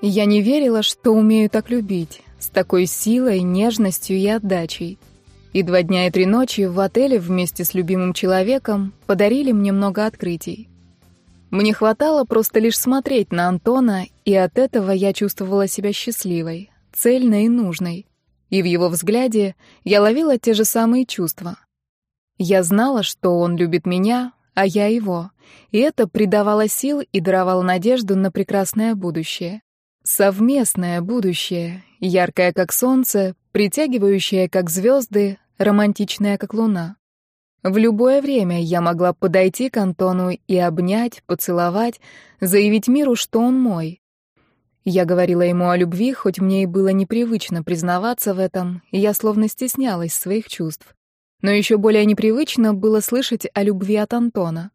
Я не верила, что умею так любить, с такой силой, нежностью и отдачей. И два дня и три ночи в отеле вместе с любимым человеком подарили мне много открытий. Мне хватало просто лишь смотреть на Антона, и от этого я чувствовала себя счастливой, цельной и нужной. И в его взгляде я ловила те же самые чувства. Я знала, что он любит меня, а я его, и это придавало сил и даровало надежду на прекрасное будущее. Совместное будущее, яркое как солнце, притягивающее как звезды, романтичное как луна. В любое время я могла подойти к Антону и обнять, поцеловать, заявить миру, что он мой. Я говорила ему о любви, хоть мне и было непривычно признаваться в этом, и я словно стеснялась своих чувств. Но еще более непривычно было слышать о любви от Антона.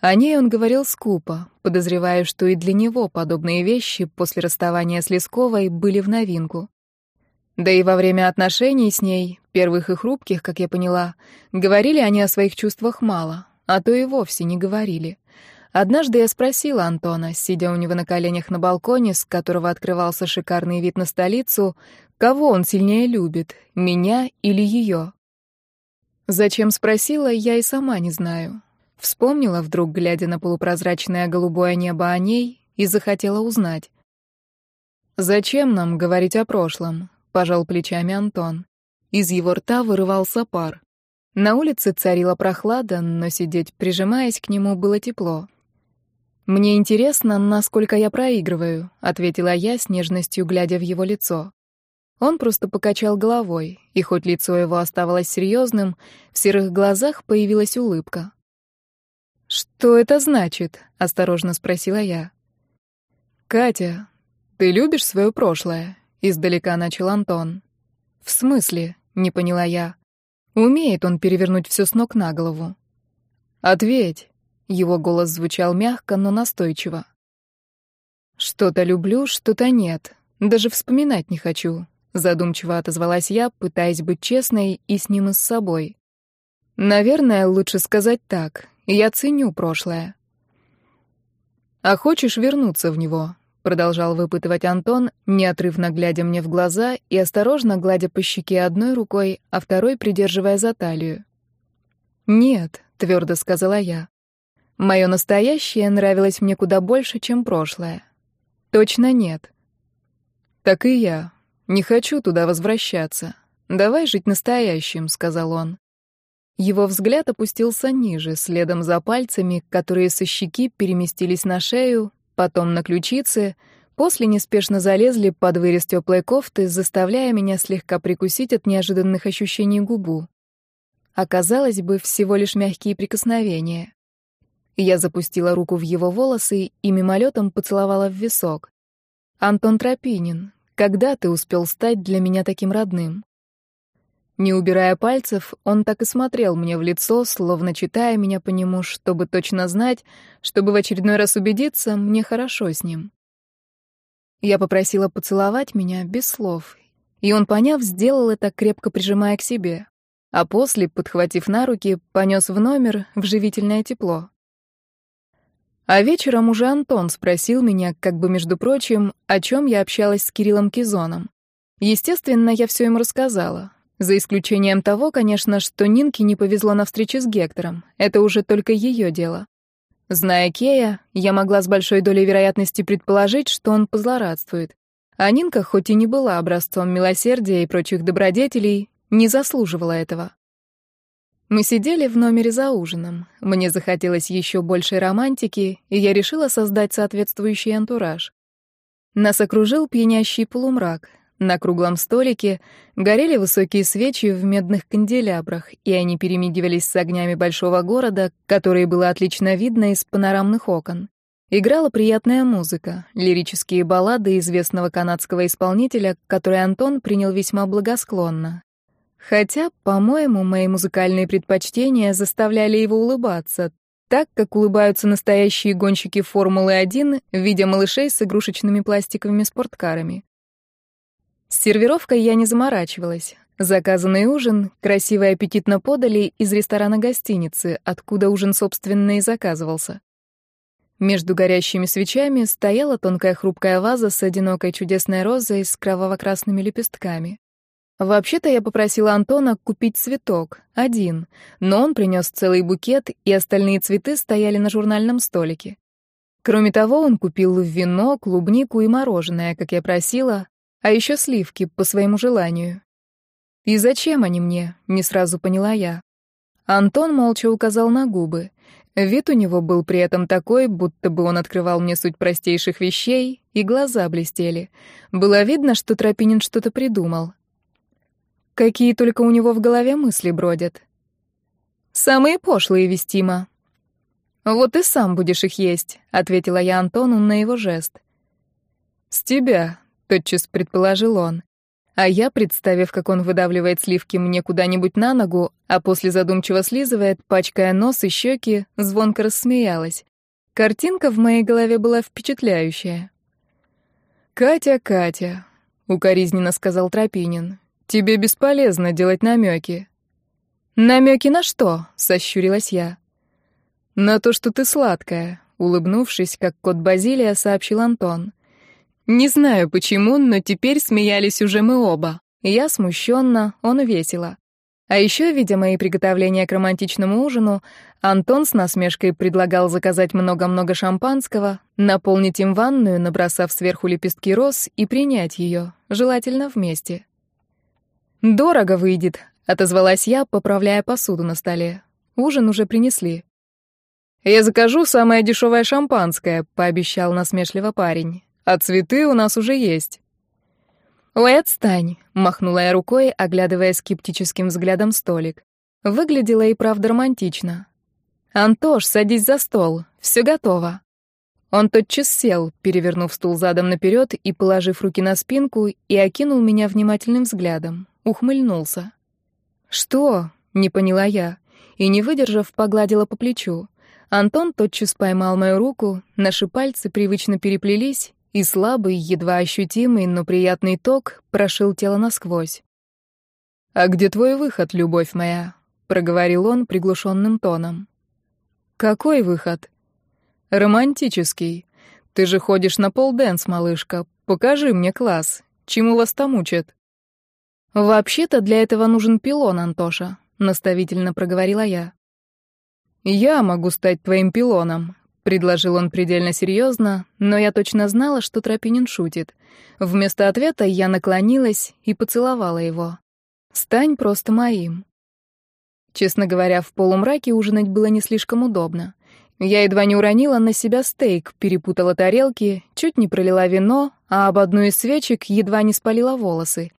О ней он говорил скупо, подозревая, что и для него подобные вещи после расставания с Лесковой были в новинку. Да и во время отношений с ней, первых и хрупких, как я поняла, говорили они о своих чувствах мало, а то и вовсе не говорили. Однажды я спросила Антона, сидя у него на коленях на балконе, с которого открывался шикарный вид на столицу, кого он сильнее любит, меня или ее. Зачем спросила, я и сама не знаю. Вспомнила вдруг, глядя на полупрозрачное голубое небо о ней, и захотела узнать. «Зачем нам говорить о прошлом?» — пожал плечами Антон. Из его рта вырывался пар. На улице царила прохлада, но сидеть, прижимаясь к нему, было тепло. «Мне интересно, насколько я проигрываю», — ответила я с нежностью, глядя в его лицо. Он просто покачал головой, и хоть лицо его оставалось серьезным, в серых глазах появилась улыбка. «Что это значит?» — осторожно спросила я. «Катя, ты любишь свое прошлое?» — издалека начал Антон. «В смысле?» — не поняла я. «Умеет он перевернуть все с ног на голову». «Ответь!» — его голос звучал мягко, но настойчиво. «Что-то люблю, что-то нет. Даже вспоминать не хочу», — задумчиво отозвалась я, пытаясь быть честной и с ним и с собой. «Наверное, лучше сказать так. Я ценю прошлое». «А хочешь вернуться в него?» продолжал выпытывать Антон, неотрывно глядя мне в глаза и осторожно гладя по щеке одной рукой, а второй придерживая за талию. «Нет», — твердо сказала я. «Мое настоящее нравилось мне куда больше, чем прошлое. Точно нет». «Так и я. Не хочу туда возвращаться. Давай жить настоящим», — сказал он. Его взгляд опустился ниже, следом за пальцами, которые со щеки переместились на шею, потом на ключицы, после неспешно залезли под вырез теплой кофты, заставляя меня слегка прикусить от неожиданных ощущений губу. Оказалось бы, всего лишь мягкие прикосновения. Я запустила руку в его волосы и мимолетом поцеловала в висок. «Антон Тропинин, когда ты успел стать для меня таким родным?» Не убирая пальцев, он так и смотрел мне в лицо, словно читая меня по нему, чтобы точно знать, чтобы в очередной раз убедиться, мне хорошо с ним. Я попросила поцеловать меня без слов, и он, поняв, сделал это, крепко прижимая к себе, а после, подхватив на руки, понес в номер в живительное тепло. А вечером уже Антон спросил меня, как бы между прочим, о чем я общалась с Кириллом Кизоном. Естественно, я все ему рассказала, за исключением того, конечно, что Нинке не повезло на встрече с Гектором. Это уже только ее дело. Зная Кея, я могла с большой долей вероятности предположить, что он позлорадствует. А Нинка, хоть и не была образцом милосердия и прочих добродетелей, не заслуживала этого. Мы сидели в номере за ужином. Мне захотелось еще большей романтики, и я решила создать соответствующий антураж. Нас окружил пьянящий полумрак. На круглом столике горели высокие свечи в медных канделябрах, и они перемигивались с огнями большого города, которые было отлично видно из панорамных окон. Играла приятная музыка, лирические баллады известного канадского исполнителя, который Антон принял весьма благосклонно. Хотя, по-моему, мои музыкальные предпочтения заставляли его улыбаться, так, как улыбаются настоящие гонщики Формулы-1, видя малышей с игрушечными пластиковыми спорткарами. С сервировкой я не заморачивалась. Заказанный ужин красиво и аппетитно подали из ресторана гостиницы, откуда ужин, собственно, и заказывался. Между горящими свечами стояла тонкая хрупкая ваза с одинокой чудесной розой с кроваво-красными лепестками. Вообще-то я попросила Антона купить цветок, один, но он принес целый букет, и остальные цветы стояли на журнальном столике. Кроме того, он купил вино, клубнику и мороженое, как я просила, а еще сливки по своему желанию. И зачем они мне, не сразу поняла я. Антон молча указал на губы. Вид у него был при этом такой, будто бы он открывал мне суть простейших вещей, и глаза блестели. Было видно, что Тропинин что-то придумал, Какие только у него в голове мысли бродят. Самые пошлые, Вестима. Вот и сам будешь их есть, ответила я Антону на его жест. С тебя, тотчас предположил он. А я, представив, как он выдавливает сливки мне куда-нибудь на ногу, а после задумчиво слизывает, пачкая нос и щеки, звонко рассмеялась. Картинка в моей голове была впечатляющая. «Катя, Катя», — укоризненно сказал Тропинин, Тебе бесполезно делать намеки. Намеки на что? сощурилась я. На то, что ты сладкая, улыбнувшись, как кот Базилия, сообщил Антон. Не знаю почему, но теперь смеялись уже мы оба. Я смущенно, он весело. А еще, видя мои приготовления к романтичному ужину, Антон с насмешкой предлагал заказать много-много шампанского, наполнить им ванную, набросав сверху лепестки роз, и принять ее, желательно вместе. «Дорого выйдет», — отозвалась я, поправляя посуду на столе. Ужин уже принесли. «Я закажу самое дешевое шампанское», — пообещал насмешливо парень. «А цветы у нас уже есть». «Ой, отстань», — махнула я рукой, оглядывая скептическим взглядом столик. Выглядело и правда романтично. «Антош, садись за стол, все готово». Он тотчас сел, перевернув стул задом наперед и положив руки на спинку, и окинул меня внимательным взглядом ухмыльнулся. «Что?» — не поняла я, и, не выдержав, погладила по плечу. Антон тотчас поймал мою руку, наши пальцы привычно переплелись, и слабый, едва ощутимый, но приятный ток прошил тело насквозь. «А где твой выход, любовь моя?» — проговорил он приглушенным тоном. «Какой выход?» «Романтический. Ты же ходишь на полденс, малышка. Покажи мне класс. Чему вас там учат?» «Вообще-то для этого нужен пилон, Антоша», — наставительно проговорила я. «Я могу стать твоим пилоном», — предложил он предельно серьезно, но я точно знала, что Тропинин шутит. Вместо ответа я наклонилась и поцеловала его. «Стань просто моим». Честно говоря, в полумраке ужинать было не слишком удобно. Я едва не уронила на себя стейк, перепутала тарелки, чуть не пролила вино, а об одну из свечек едва не спалила волосы.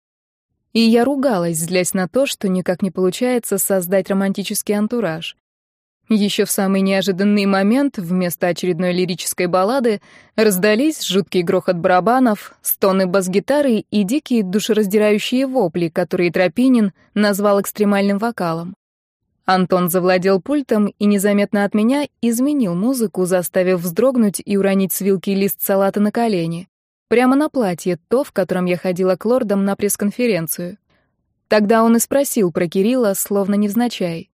И я ругалась, злясь на то, что никак не получается создать романтический антураж. Еще в самый неожиданный момент вместо очередной лирической баллады раздались жуткий грохот барабанов, стоны бас-гитары и дикие душераздирающие вопли, которые Тропинин назвал экстремальным вокалом. Антон завладел пультом и незаметно от меня изменил музыку, заставив вздрогнуть и уронить с вилки лист салата на колени. Прямо на платье, то, в котором я ходила к лордам на пресс-конференцию. Тогда он и спросил про Кирилла, словно невзначай.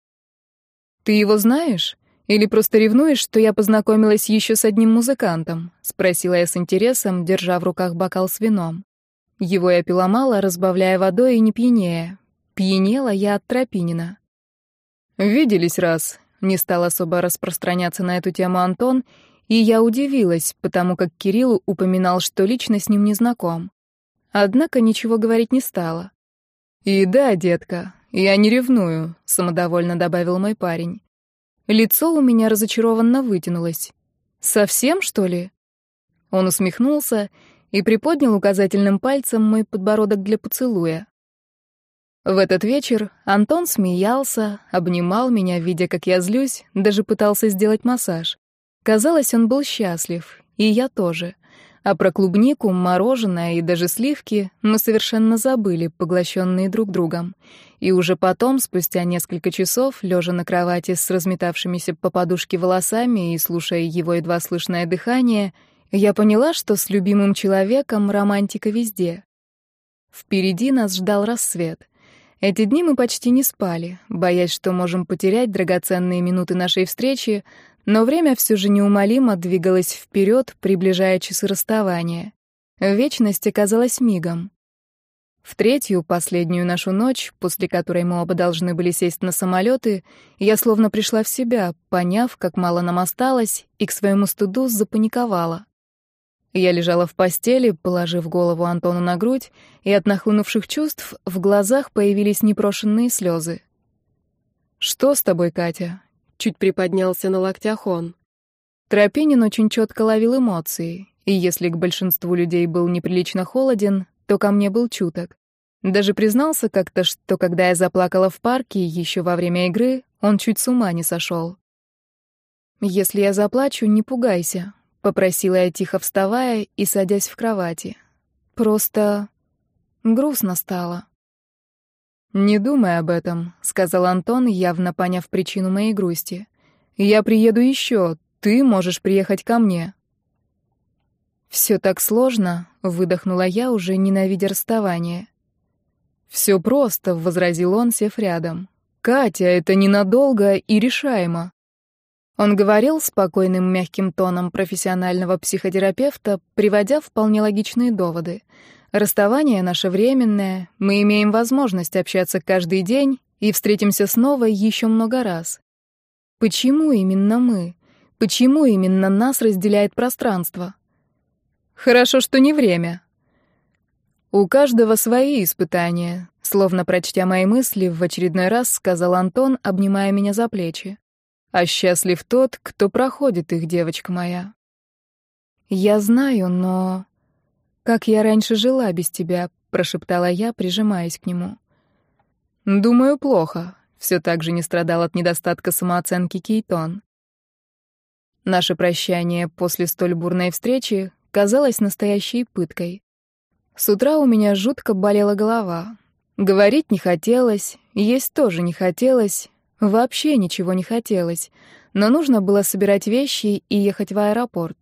«Ты его знаешь? Или просто ревнуешь, что я познакомилась еще с одним музыкантом?» — спросила я с интересом, держа в руках бокал с вином. Его я пила мало, разбавляя водой и не пьянее. Пьянела я от Тропинина. «Виделись раз», — не стал особо распространяться на эту тему Антон, и я удивилась, потому как Кирилл упоминал, что лично с ним не знаком. Однако ничего говорить не стала. «И да, детка, я не ревную», — самодовольно добавил мой парень. Лицо у меня разочарованно вытянулось. «Совсем, что ли?» Он усмехнулся и приподнял указательным пальцем мой подбородок для поцелуя. В этот вечер Антон смеялся, обнимал меня, видя, как я злюсь, даже пытался сделать массаж. Казалось, он был счастлив, и я тоже. А про клубнику, мороженое и даже сливки мы совершенно забыли, поглощенные друг другом. И уже потом, спустя несколько часов, лежа на кровати с разметавшимися по подушке волосами и слушая его едва слышное дыхание, я поняла, что с любимым человеком романтика везде. Впереди нас ждал рассвет. Эти дни мы почти не спали, боясь, что можем потерять драгоценные минуты нашей встречи, Но время все же неумолимо двигалось вперед, приближая часы расставания. Вечность оказалась мигом. В третью, последнюю нашу ночь, после которой мы оба должны были сесть на самолеты, я словно пришла в себя, поняв, как мало нам осталось, и к своему стыду запаниковала. Я лежала в постели, положив голову Антону на грудь, и от нахлынувших чувств в глазах появились непрошенные слезы. «Что с тобой, Катя?» — чуть приподнялся на локтях он. Тропинин очень четко ловил эмоции, и если к большинству людей был неприлично холоден, то ко мне был чуток. Даже признался как-то, что когда я заплакала в парке еще во время игры, он чуть с ума не сошел. «Если я заплачу, не пугайся», — попросила я тихо вставая и садясь в кровати. «Просто грустно стало». «Не думай об этом», — сказал Антон, явно поняв причину моей грусти. «Я приеду еще, ты можешь приехать ко мне». «Все так сложно», — выдохнула я, уже ненавидя расставание. «Все просто», — возразил он, сев рядом. «Катя, это ненадолго и решаемо». Он говорил спокойным мягким тоном профессионального психотерапевта, приводя вполне логичные доводы. Расставание наше временное, мы имеем возможность общаться каждый день и встретимся снова еще много раз. Почему именно мы? Почему именно нас разделяет пространство? Хорошо, что не время. У каждого свои испытания, словно прочтя мои мысли, в очередной раз сказал Антон, обнимая меня за плечи. А счастлив тот, кто проходит их, девочка моя. Я знаю, но... Как я раньше жила без тебя, прошептала я, прижимаясь к нему. Думаю, плохо. Все так же не страдал от недостатка самооценки Кейтон. Наше прощание после столь бурной встречи казалось настоящей пыткой. С утра у меня жутко болела голова. Говорить не хотелось, есть тоже не хотелось, вообще ничего не хотелось, но нужно было собирать вещи и ехать в аэропорт.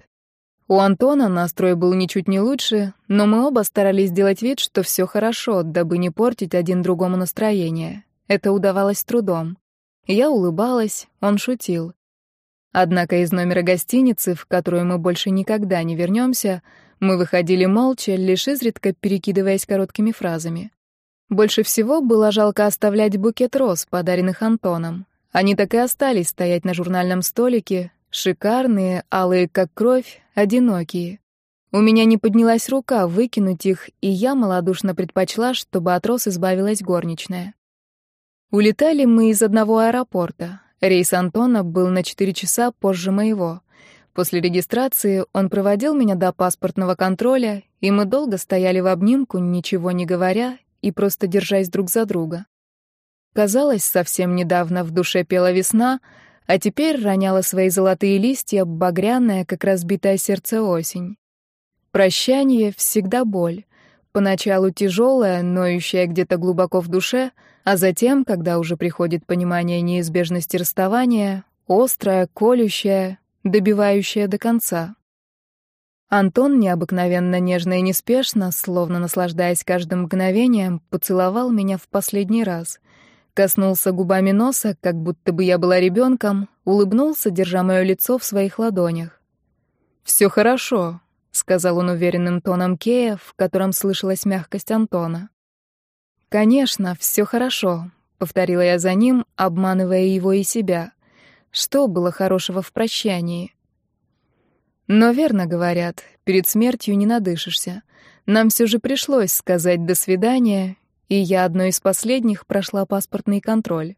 У Антона настрой был ничуть не лучше, но мы оба старались сделать вид, что все хорошо, дабы не портить один другому настроение. Это удавалось трудом. Я улыбалась, он шутил. Однако из номера гостиницы, в которую мы больше никогда не вернемся, мы выходили молча, лишь изредка перекидываясь короткими фразами. Больше всего было жалко оставлять букет роз, подаренных Антоном. Они так и остались стоять на журнальном столике, шикарные, алые как кровь, одинокие. У меня не поднялась рука выкинуть их, и я малодушно предпочла, чтобы от роз избавилась горничная. Улетали мы из одного аэропорта. Рейс Антона был на 4 часа позже моего. После регистрации он проводил меня до паспортного контроля, и мы долго стояли в обнимку, ничего не говоря и просто держась друг за друга. Казалось, совсем недавно в душе пела весна, а теперь роняла свои золотые листья, багряная, как разбитое сердце осень. Прощание — всегда боль. Поначалу тяжелая, ноющая где-то глубоко в душе — а затем, когда уже приходит понимание неизбежности расставания, острая, колющая, добивающая до конца. Антон необыкновенно нежно и неспешно, словно наслаждаясь каждым мгновением, поцеловал меня в последний раз. Коснулся губами носа, как будто бы я была ребенком, улыбнулся, держа мое лицо в своих ладонях. «Все хорошо», — сказал он уверенным тоном Кея, в котором слышалась мягкость Антона. «Конечно, все хорошо», — повторила я за ним, обманывая его и себя. Что было хорошего в прощании? Но верно говорят, перед смертью не надышишься. Нам все же пришлось сказать «до свидания», и я одной из последних прошла паспортный контроль.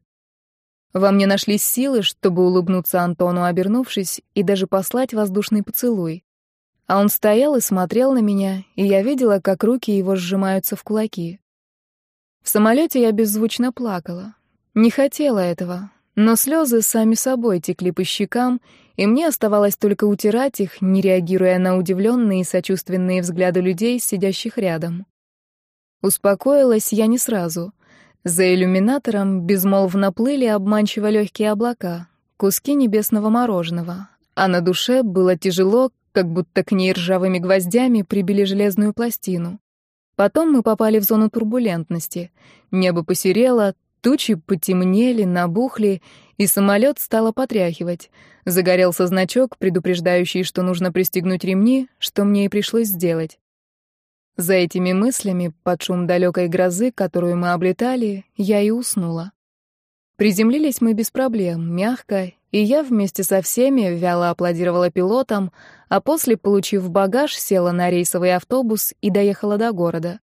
Во мне нашлись силы, чтобы улыбнуться Антону, обернувшись, и даже послать воздушный поцелуй. А он стоял и смотрел на меня, и я видела, как руки его сжимаются в кулаки. В самолете я беззвучно плакала. Не хотела этого, но слезы сами собой текли по щекам, и мне оставалось только утирать их, не реагируя на удивленные и сочувственные взгляды людей, сидящих рядом. Успокоилась я не сразу. За иллюминатором безмолвно плыли обманчиво легкие облака, куски небесного мороженого, а на душе было тяжело, как будто к ней ржавыми гвоздями прибили железную пластину. Потом мы попали в зону турбулентности. Небо посерело, тучи потемнели, набухли, и самолет стало потряхивать. Загорелся значок, предупреждающий, что нужно пристегнуть ремни, что мне и пришлось сделать. За этими мыслями, под шум далекой грозы, которую мы облетали, я и уснула. Приземлились мы без проблем, мягко, и я вместе со всеми вяло аплодировала пилотам, а после, получив багаж, села на рейсовый автобус и доехала до города.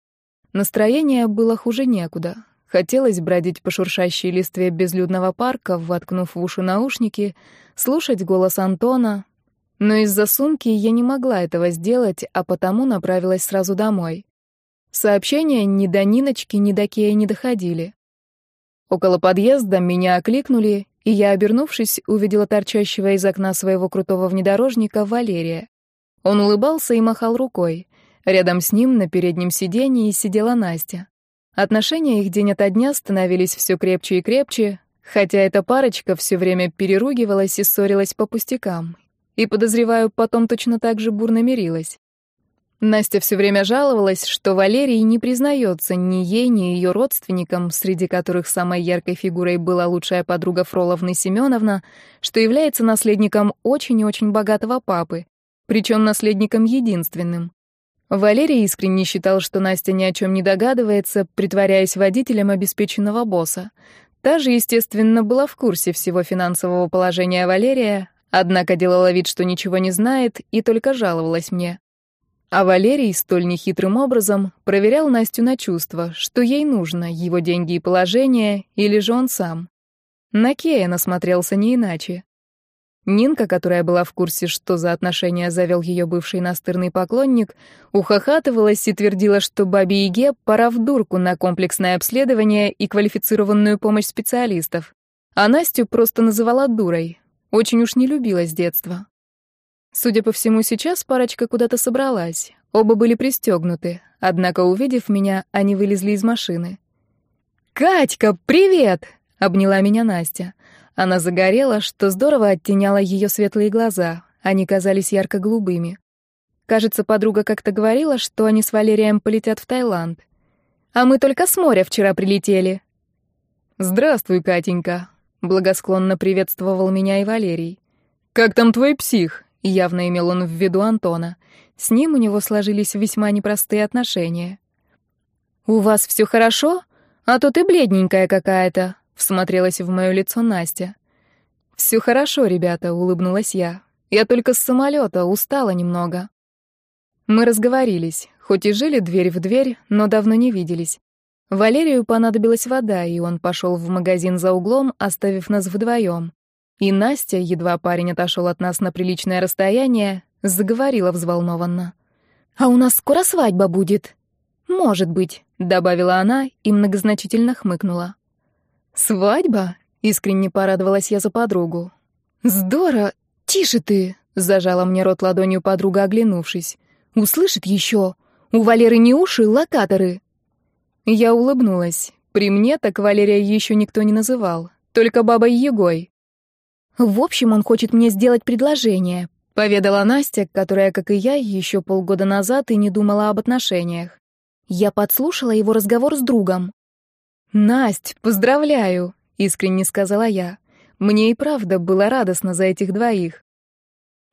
Настроение было хуже некуда. Хотелось бродить по шуршащей листве безлюдного парка, воткнув в уши наушники, слушать голос Антона. Но из-за сумки я не могла этого сделать, а потому направилась сразу домой. Сообщения ни до Ниночки, ни до Кея не доходили. Около подъезда меня окликнули, и я, обернувшись, увидела торчащего из окна своего крутого внедорожника Валерия. Он улыбался и махал рукой. Рядом с ним на переднем сиденье сидела Настя. Отношения их день ото дня становились все крепче и крепче, хотя эта парочка все время переругивалась и ссорилась по пустякам. И, подозреваю, потом точно так же бурно мирилась. Настя все время жаловалась, что Валерий не признается ни ей, ни ее родственникам, среди которых самой яркой фигурой была лучшая подруга Фроловны Семеновна, что является наследником очень и очень богатого папы, причем наследником единственным. Валерий искренне считал, что Настя ни о чем не догадывается, притворяясь водителем обеспеченного босса. Та же, естественно, была в курсе всего финансового положения Валерия, однако делала вид, что ничего не знает, и только жаловалась мне. А Валерий столь нехитрым образом проверял Настю на чувства, что ей нужно, его деньги и положение, или же он сам. На Кея насмотрелся не иначе. Нинка, которая была в курсе, что за отношения завел ее бывший настырный поклонник, ухахатывалась и твердила, что бабе Иге пора в дурку на комплексное обследование и квалифицированную помощь специалистов. А Настю просто называла дурой. Очень уж не любила с детства. Судя по всему, сейчас парочка куда-то собралась. Оба были пристегнуты, однако, увидев меня, они вылезли из машины. «Катька, привет!» — обняла меня Настя. Она загорела, что здорово оттеняло ее светлые глаза. Они казались ярко-голубыми. Кажется, подруга как-то говорила, что они с Валерием полетят в Таиланд. А мы только с моря вчера прилетели. «Здравствуй, Катенька», — благосклонно приветствовал меня и Валерий. «Как там твой псих?» Явно имел он в виду Антона. С ним у него сложились весьма непростые отношения. «У вас все хорошо? А то ты бледненькая какая-то», — всмотрелась в мое лицо Настя. «Все хорошо, ребята», — улыбнулась я. «Я только с самолета, устала немного». Мы разговорились, хоть и жили дверь в дверь, но давно не виделись. Валерию понадобилась вода, и он пошел в магазин за углом, оставив нас вдвоем. И Настя, едва парень отошел от нас на приличное расстояние, заговорила взволнованно. «А у нас скоро свадьба будет?» «Может быть», — добавила она и многозначительно хмыкнула. «Свадьба?» — искренне порадовалась я за подругу. «Здорово! Тише ты!» — зажала мне рот ладонью подруга, оглянувшись. «Услышит еще! У Валеры не уши, локаторы!» Я улыбнулась. При мне так Валерия еще никто не называл, только бабой Егой. В общем, он хочет мне сделать предложение, поведала Настя, которая, как и я, еще полгода назад и не думала об отношениях. Я подслушала его разговор с другом. «Насть, поздравляю!» — искренне сказала я. Мне и правда было радостно за этих двоих.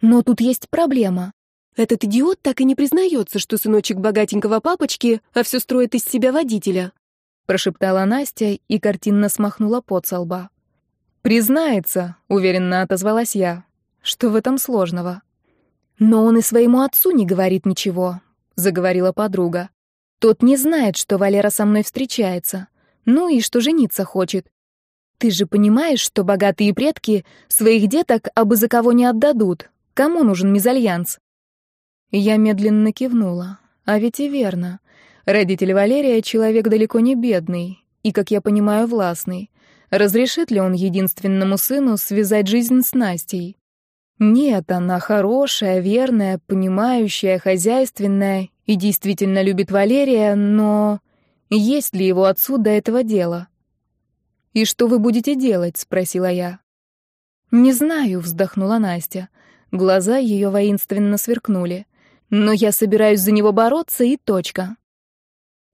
Но тут есть проблема. Этот идиот так и не признается, что сыночек богатенького папочки, а все строит из себя водителя. Прошептала Настя и картинно смахнула пот со лба. «Признается», — уверенно отозвалась я. «Что в этом сложного?» «Но он и своему отцу не говорит ничего», — заговорила подруга. «Тот не знает, что Валера со мной встречается. Ну и что жениться хочет. Ты же понимаешь, что богатые предки своих деток абы за кого не отдадут. Кому нужен мезальянс?» Я медленно кивнула. А ведь и верно. Родитель Валерия — человек далеко не бедный и, как я понимаю, властный. Разрешит ли он единственному сыну связать жизнь с Настей? Нет, она хорошая, верная, понимающая, хозяйственная и действительно любит Валерия, но есть ли его отцу до этого дела? «И что вы будете делать?» — спросила я. «Не знаю», — вздохнула Настя. Глаза ее воинственно сверкнули. «Но я собираюсь за него бороться, и точка».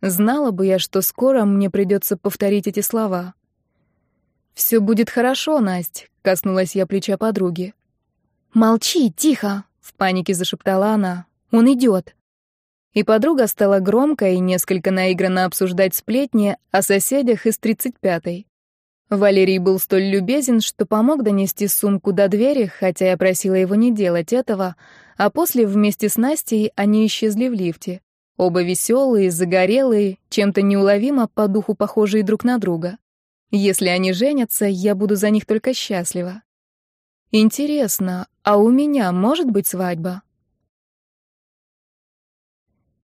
Знала бы я, что скоро мне придется повторить эти слова. «Все будет хорошо, Насть», — коснулась я плеча подруги. «Молчи, тихо!» — в панике зашептала она. «Он идет!» И подруга стала громко и несколько наигранно обсуждать сплетни о соседях из 35-й. Валерий был столь любезен, что помог донести сумку до двери, хотя я просила его не делать этого, а после вместе с Настей они исчезли в лифте. Оба веселые, загорелые, чем-то неуловимо по духу похожие друг на друга. Если они женятся, я буду за них только счастлива. Интересно, а у меня может быть свадьба?